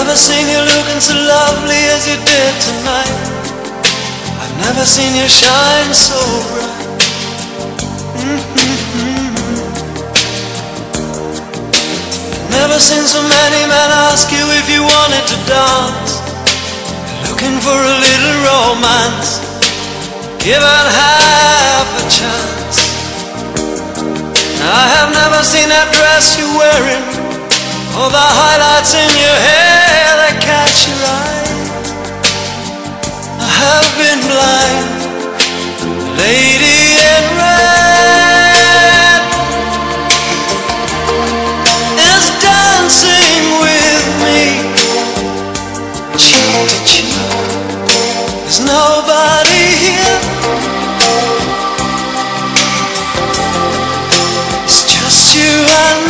never seen you looking so lovely as you did tonight. I've never seen you shine so bright. Mm-hmm. Never seen so many men ask you if you wanted to dance. Looking for a little romance. Give it half a chance. I have never seen that dress you're wearing all the highlights in your hair catch your eye. I have been blind, lady in red is dancing with me, cheek to cheek. There's nobody here. It's just you and me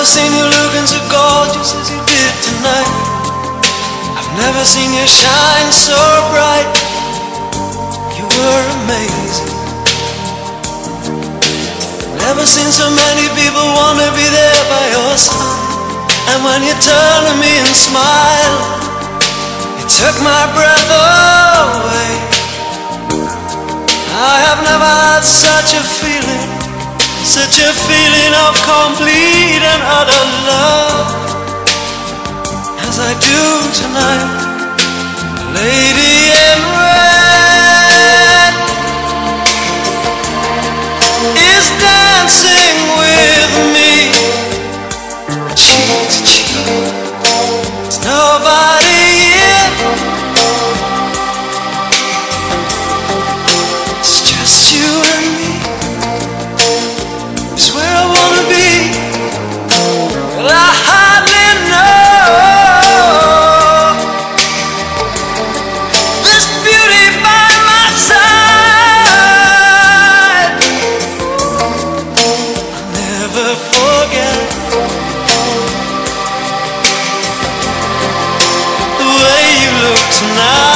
never seen you looking so gorgeous as you did tonight. I've never seen you shine so bright. You were amazing. Never seen so many people want to be there by your side. And when you turn to me and smile, you took my breath away. I have never had such a feeling such a feeling of complete and utter love. As I do tonight Lady in red Is dancing Tonight.